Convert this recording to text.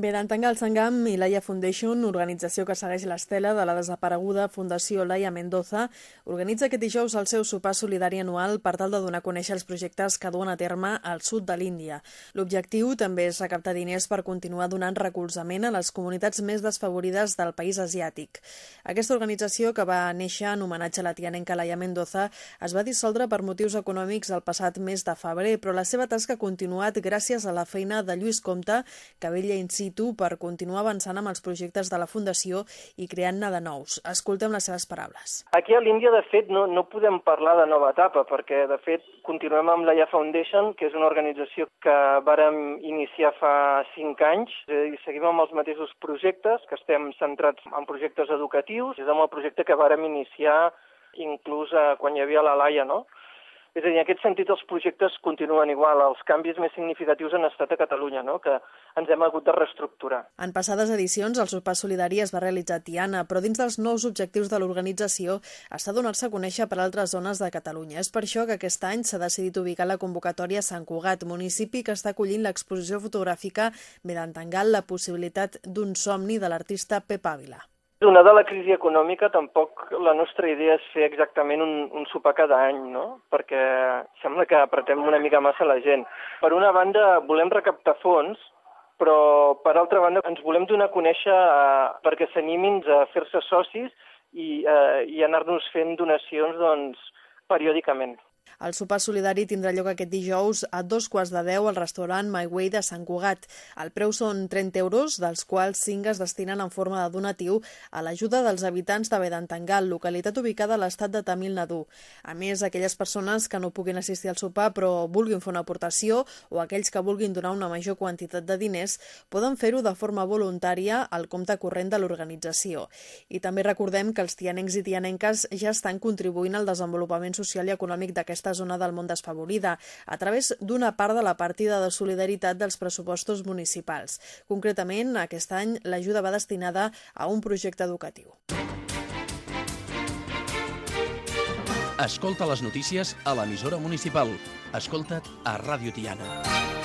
Vedantanga al Sangam i Laia Foundation, organització que segueix l'estela de la desapareguda Fundació Laia Mendoza, organitza aquest dijous el seu sopar solidari anual per tal de donar a conèixer els projectes que duen a terme al sud de l'Índia. L'objectiu també és recaptar diners per continuar donant recolzament a les comunitats més desfavorides del país asiàtic. Aquesta organització, que va néixer en homenatge a la tianenca Laia Mendoza, es va dissoldre per motius econòmics el passat mes de febrer, però la seva tasca ha continuat gràcies a la feina de Lluís Comte, que vella situ per continuar avançant amb els projectes de la Fundació i creant-ne de nous. Escoltem les seves paraules. Aquí a l'Índia, de fet, no, no podem parlar de nova etapa, perquè, de fet, continuem amb la IA Foundation, que és una organització que vàrem iniciar fa cinc anys, i seguim amb els mateixos projectes, que estem centrats en projectes educatius, és amb el projecte que vàrem iniciar inclús eh, quan hi havia la Laia, no? És a dir, en aquest sentit els projectes continuen igual. Els canvis més significatius han estat a Catalunya, no? que ens hem hagut de reestructurar. En passades edicions, el sopar solidari es va realitzar a Tiana, però dins dels nous objectius de l'organització està donar-se a conèixer per altres zones de Catalunya. És per això que aquest any s'ha decidit ubicar la convocatòria a Sant Cugat, municipi que està acollint l'exposició fotogràfica Medantangal, la possibilitat d'un somni de l'artista Pep Ávila. Donada la crisi econòmica, tampoc la nostra idea és fer exactament un, un sopar cada any, no? Perquè sembla que apretem una mica massa la gent. Per una banda, volem recaptar fons, però per altra banda ens volem donar a conèixer eh, perquè s'animin a fer-se socis i, eh, i anar-nos fent donacions doncs, periòdicament. El sopar solidari tindrà lloc aquest dijous a dos quarts de deu al restaurant My Way de Sant Cugat. El preu són 30 euros, dels quals 5 es destinen en forma de donatiu a l'ajuda dels habitants de Vedantangal, localitat ubicada a l'estat de Tamil Nadu. A més, aquelles persones que no puguin assistir al sopar però vulguin fer una aportació o aquells que vulguin donar una major quantitat de diners poden fer-ho de forma voluntària al compte corrent de l'organització. I també recordem que els tianencs i tianenques ja estan contribuint al desenvolupament social i econòmic d'aquesta aquesta zona del món desfavorida a través d'una part de la partida de solidaritat dels pressupostos municipals. Concretament, aquest any l'ajuda va destinada a un projecte educatiu. Escolta les notícies a l'emissora municipal. Escolta't a Ràdio Tiana.